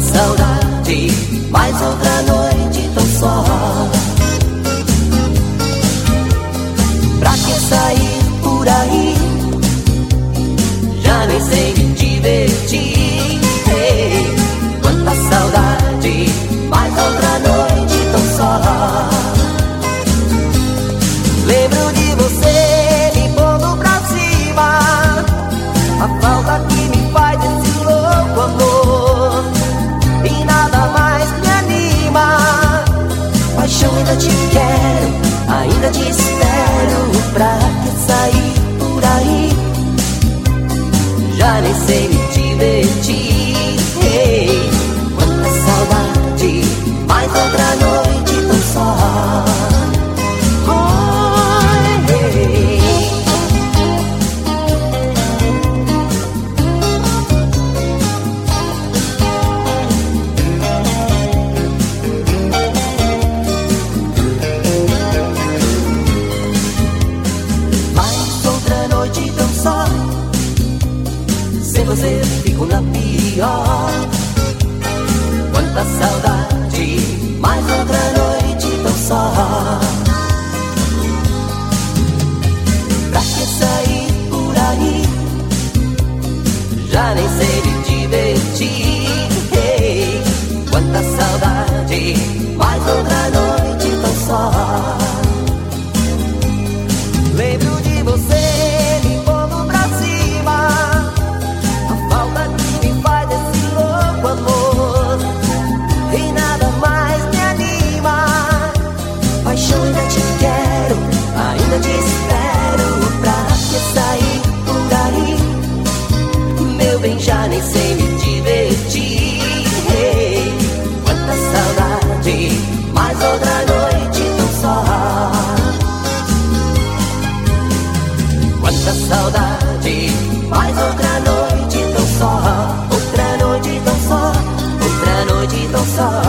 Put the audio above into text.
saudade. Mais outra noite tão só. Pra que sair por aí? quero, ainda te espero pra que sair por aí. Já nem sei me divertir. Ei, quanta saudade, mais outra noite. você com na pior. Quanta saudade, mais outra noite tão só. muita saudade. Mais outra noite tão só, outra noite tão só, outra noite tão só.